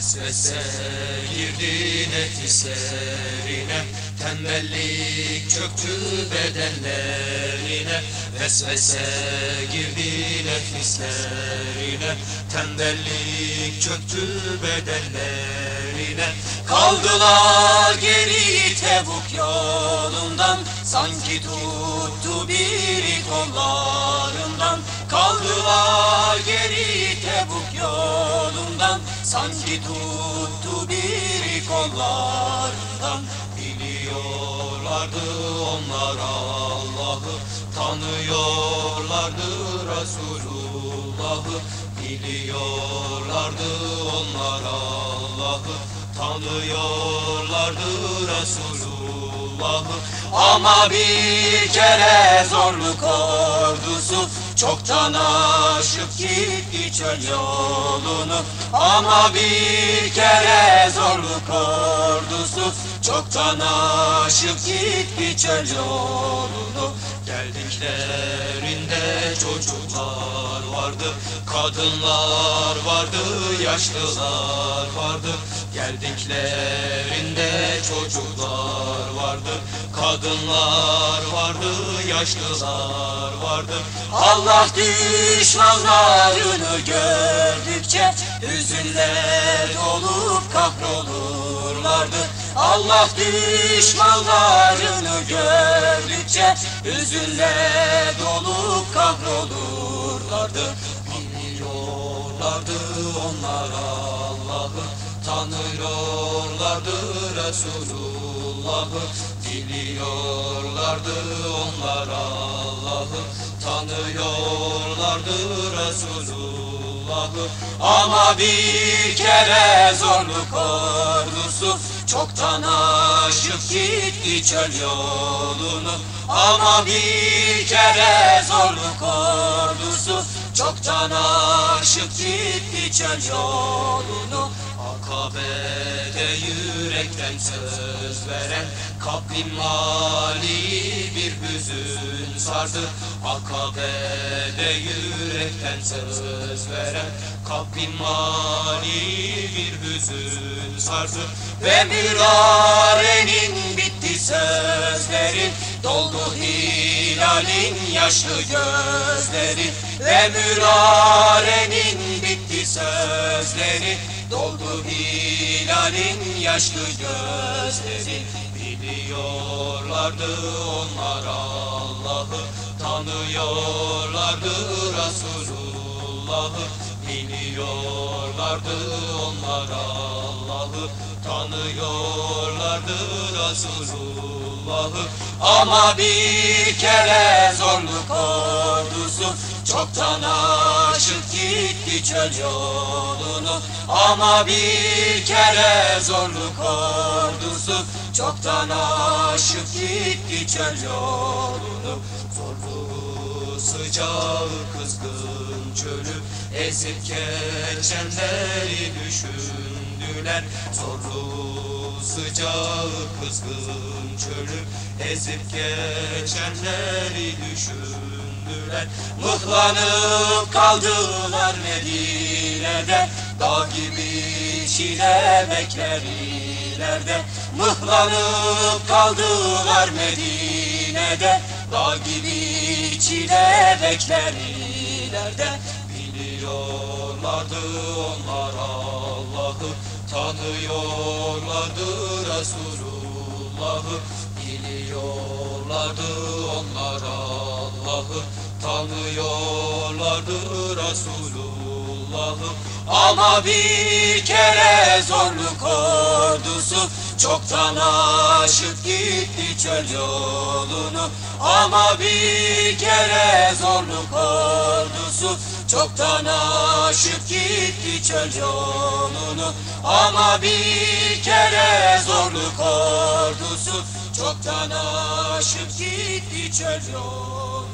Vesvese girdi nefislerine Tembellik çöktü bedenlerine. Vesvese girdi nefislerine Tembellik çöktü bedenlerine. Kaldılar geri Tebuk yolundan. Sanki tuttu biri kollarından Sanki tuttu biri kollarından Biliyorlardı onlar Allah'ı. Tanıyorlardı Resulullah'ı Biliyorlardı onlar Allah'ı. Tanıyorlardı Resulullah'ı. Ama bir kere zorluk ordusu Çoktan aşıp gitti çöl yolunu. Ama bir kere zorluk ordusu. Çoktan aşıp gitti çöl yolunu. Geldiklerinde çocuklar vardı Kadınlar vardı, yaşlılar vardı. Geldiklerinde çocuklar vardı Kadınlar vardı, yaşlılar vardı. Allah düşmanlarını gördükçe Hüzünle dolup kahrolurlardı. Allah düşmanlarını gördükçe Hüzünle dolup kahrolurlardı. Biliyorlardı onlar Allah'ı Tanıyorlardı Resulullah'ı Biliyorlardı onlar Allah'ı Tanıyorlardı Resulullah'ı. Ama bir kere zorluk ordusu Çoktan aşıp gitti çöl yolunu. Ama bir kere zorluk ordusu Çoktan aşıp gitti çöl yolunu Akabe'de yürekten söz veren Kabrim mali bir hüzün sardı. Akabe'de yürekten söz veren Kabrim mali bir hüzün sardı. Ve mürarenin bitti sözleri Doldu hilalin yaşlı gözleri. Ve mürarenin bitti sözleri Doldu hilalin yaşlı gözleri Biliyorlardı onlar Allah'ı Tanıyorlardı Resulullah'ı Biliyorlardı onlar Allah'ı Tanıyorlardı Resulullah'ı. Ama bir kere zorluk ordusu Çoktan aşıp gitti çöl yolunu Ama bir kere zorluk ordusu. Çoktan aşıp gitti çöl yolunu Zorlu sıcağı kızgın çölü. Ezip geçenleri düşündüler Zorlu sıcağı kızgın çölü. Ezip geçenleri düşündüler Mıhlanıp kaldılar Medine'de. Dağ gibi çile bekler ileride Mıhlanıp kaldılar Medine'de. Dağ gibi çile bekler ileride Biliyorlardı onlar Allah'ı Tanıyorlardı Resulullah'ı. Biliyorlardı Allah'ı Tanıyorlardı Resulullah'ı. Ama bir kere zorluk ordusu Çoktan aşıp gitti çöl yolunu. Ama bir kere zorluk ordusu Çoktan aşıp gitti çöl yolunu. Ama bir kere zorluk ordusu Çoktan aşıp gitti çöl yolunu